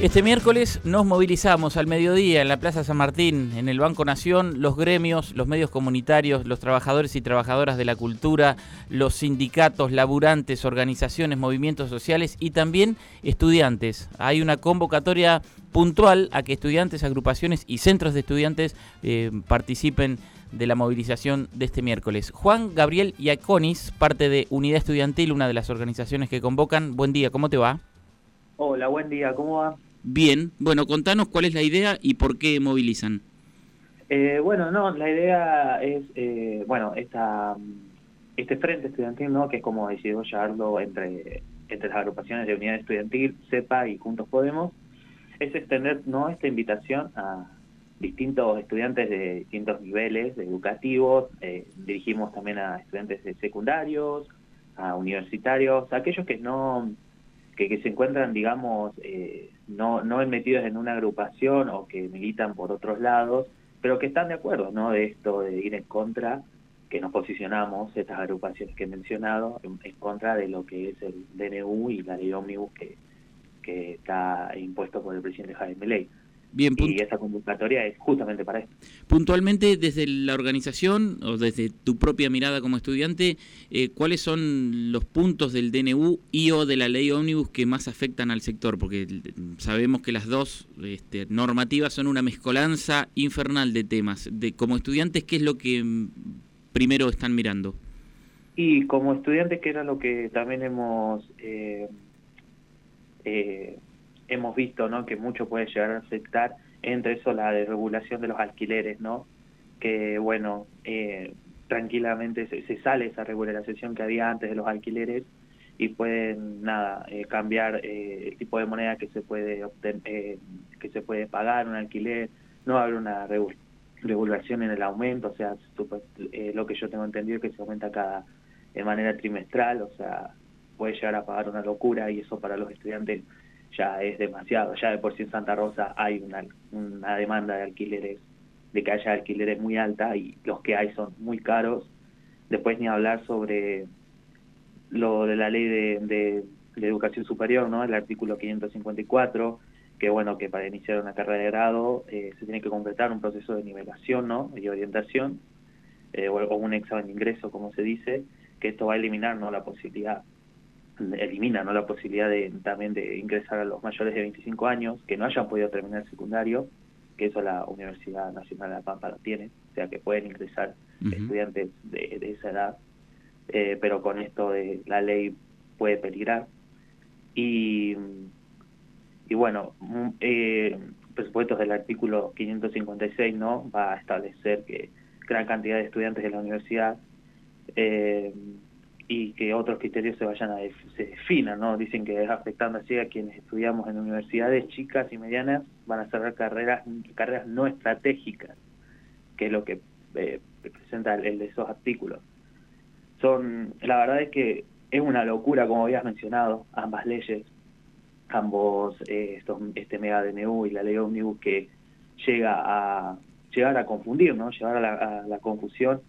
Este miércoles nos movilizamos al mediodía en la Plaza San Martín, en el Banco Nación, los gremios, los medios comunitarios, los trabajadores y trabajadoras de la cultura, los sindicatos, laburantes, organizaciones, movimientos sociales y también estudiantes. Hay una convocatoria puntual a que estudiantes, agrupaciones y centros de estudiantes eh, participen de la movilización de este miércoles. Juan Gabriel Iaconis, parte de Unidad Estudiantil, una de las organizaciones que convocan. Buen día, ¿cómo te va? Hola, buen día, ¿cómo va? Bien, bueno, contanos cuál es la idea y por qué movilizan. Eh, bueno, no, la idea es, eh, bueno, esta, este frente estudiantil, ¿no? Que es como decidió llevarlo entre, entre las agrupaciones de unidad estudiantil, CEPA y Juntos Podemos, es extender, ¿no? Esta invitación a distintos estudiantes de distintos niveles educativos, eh, dirigimos también a estudiantes de secundarios, a universitarios, a aquellos que no que, se encuentran, digamos, eh, no, no metidos en una agrupación o que militan por otros lados, pero que están de acuerdo, ¿no? De esto de ir en contra, que nos posicionamos, estas agrupaciones que he mencionado, en, contra de lo que es el DNU y la ley ómnibus que, que está impuesto por el presidente Jaime Milei. Bien, y esa convocatoria es justamente para eso. Puntualmente, desde la organización o desde tu propia mirada como estudiante, eh, ¿cuáles son los puntos del DNU y o de la ley ómnibus que más afectan al sector? Porque sabemos que las dos este, normativas son una mezcolanza infernal de temas. De, como estudiantes, ¿qué es lo que mm, primero están mirando? Y como estudiantes, que era lo que también hemos... Eh, eh, hemos visto ¿no? que mucho puede llegar a afectar, entre eso la desregulación de los alquileres, ¿no? que bueno, eh, tranquilamente se, sale esa regularización que había antes de los alquileres y pueden nada eh, cambiar eh, el tipo de moneda que se puede obtener, que se puede pagar un alquiler, no haber una regulación en el aumento, o sea, lo que yo tengo entendido es que se aumenta cada de manera trimestral, o sea, puede llegar a pagar una locura y eso para los estudiantes ya es demasiado. Ya de por sí en Santa Rosa hay una, una demanda de alquileres, de que haya alquileres muy alta y los que hay son muy caros. Después ni hablar sobre lo de la ley de, de, educación superior, ¿no? El artículo 554, que bueno, que para iniciar una carrera de grado eh, se tiene que completar un proceso de nivelación, ¿no? Y orientación, eh, o, o, un examen de ingreso, como se dice, que esto va a eliminar, ¿no? La posibilidad elimina ¿no? la posibilidad de también de ingresar a los mayores de 25 años que no hayan podido terminar el secundario, que eso la Universidad Nacional de La Pampa lo tiene, o sea que pueden ingresar estudiantes de, esa edad, eh, pero con esto de la ley puede peligrar. Y, y bueno, mm, eh, presupuestos del artículo 556 no va a establecer que gran cantidad de estudiantes de la universidad eh, y que otros criterios se vayan a se definan, ¿no? Dicen que afectando así a quienes estudiamos en universidades chicas y medianas van a cerrar carreras carreras no estratégicas, que es lo que eh, presenta el, de esos artículos. Son la verdad es que es una locura como habías mencionado ambas leyes, ambos eh, estos, este mega DNU y la ley ómnibus que llega a llegar a confundir, ¿no? Llevar a la confusión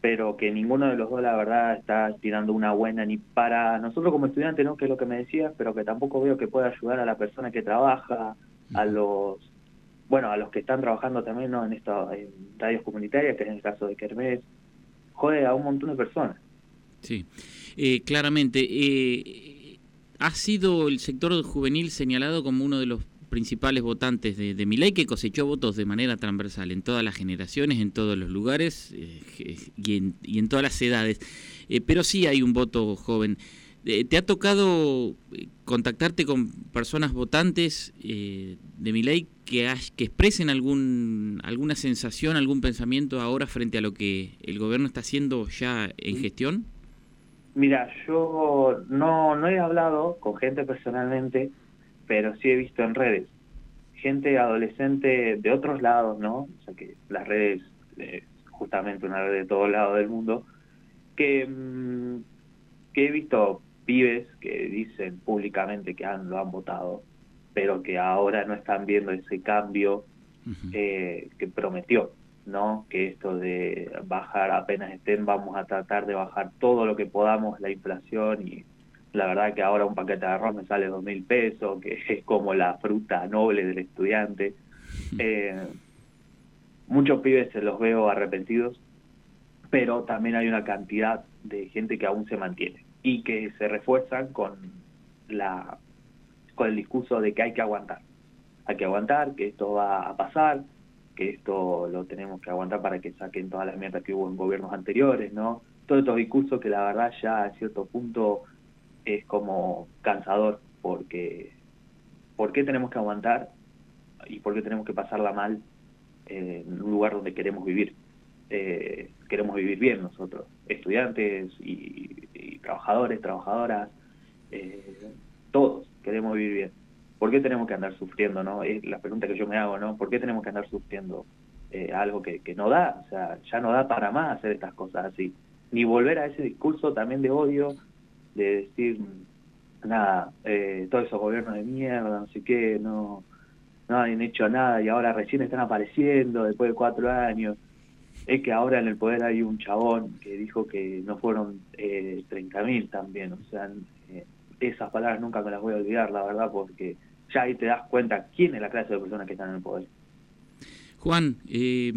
pero que ninguno de los dos la verdad está tirando una buena ni para nosotros como estudiantes, ¿no? que es lo que me decías, pero que tampoco veo que pueda ayudar a la persona que trabaja, a los bueno, a los que están trabajando también ¿no? en estas radios comunitarias, que es el caso de Kermés, jode a un montón de personas. Sí, eh, claramente. Eh, ha sido el sector juvenil señalado como uno de los principales votantes de, de Milei que cosechó votos de manera transversal en todas las generaciones, en todos los lugares eh, y, en, todas las edades. Eh, pero sí hay un voto joven. Eh, ¿Te ha tocado contactarte con personas votantes de Milei que, que expresen algún, alguna sensación, algún pensamiento ahora frente a lo que el gobierno está haciendo ya en gestión? Mira, yo no, no he hablado con gente personalmente, pero sí he visto en redes gente adolescente de otros lados, ¿no? O sea que las redes, eh, justamente una red de todos lados del mundo, que, mm, que he visto pibes que dicen públicamente que han, lo han votado, pero que ahora no están viendo ese cambio eh, que prometió, ¿no? Que esto de bajar apenas estén, vamos a tratar de bajar todo lo que podamos la inflación y la verdad que ahora un paquete de arroz me sale dos mil pesos, que es como la fruta noble del estudiante. Eh, muchos pibes se los veo arrepentidos, pero también hay una cantidad de gente que aún se mantiene y que se refuerzan con la con el discurso de que hay que aguantar. Hay que aguantar, que esto va a pasar, que esto lo tenemos que aguantar para que saquen todas las metas que hubo en gobiernos anteriores, ¿no? Todos estos discursos que la verdad ya a cierto punto es como cansador, porque ¿por qué tenemos que aguantar y por qué tenemos que pasarla mal en un lugar donde queremos vivir? Eh, queremos vivir bien nosotros, estudiantes y, trabajadores, trabajadoras, eh, todos queremos vivir bien. ¿Por qué tenemos que andar sufriendo, no? Es la pregunta que yo me hago, ¿no? ¿Por qué tenemos que andar sufriendo eh, algo que, que no da? O sea, ya no da para más hacer estas cosas así. Ni volver a ese discurso también de odio, de decir, nada, eh, todos esos gobiernos de mierda, no sé qué, no, no han hecho nada y ahora recién están apareciendo después de cuatro años. Es que ahora en el poder hay un chabón que dijo que no fueron eh, 30.000 también, o sea, eh, esas palabras nunca me las voy a olvidar, la verdad, porque ya ahí te das cuenta quién es la clase de personas que están en el poder. Juan, eh,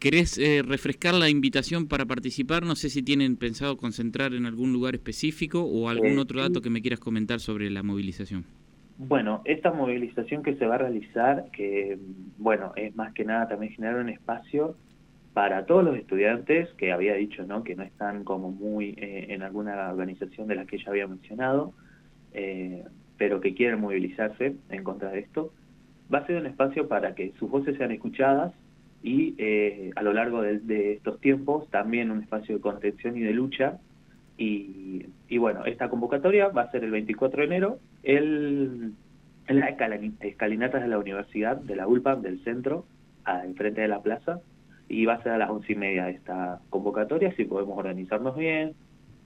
¿querés eh, refrescar la invitación para participar? No sé si tienen pensado concentrar en algún lugar específico o algún eh, otro dato que me quieras comentar sobre la movilización. Bueno, esta movilización que se va a realizar, que bueno, es más que nada también generar un espacio para todos los estudiantes que había dicho, ¿no? Que no están como muy eh, en alguna organización de la que ya había mencionado, eh, pero que quieren movilizarse en contra de esto va a ser un espacio para que sus voces sean escuchadas y eh, a lo largo de, estos tiempos también un espacio de contención y de lucha. Y, bueno, esta convocatoria va a ser el 24 de enero en las escalinatas de la universidad, de la ULPAM, del centro, enfrente de la plaza, y va a ser a las once y media esta convocatoria, si podemos organizarnos bien,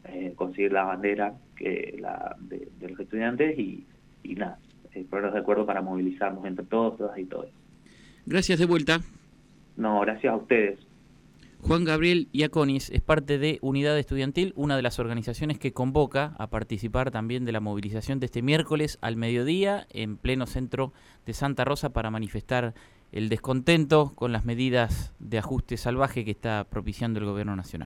eh, conseguir la bandera que la de, los estudiantes y nada, eh, ponernos de acuerdo para movilizarnos entre todos, todas y todos. Gracias de vuelta. No, gracias a ustedes. Juan Gabriel Iaconis es parte de Unidad Estudiantil, una de las organizaciones que convoca a participar también de la movilización de este miércoles al mediodía en pleno centro de Santa Rosa para manifestar el descontento con las medidas de ajuste salvaje que está propiciando el gobierno nacional.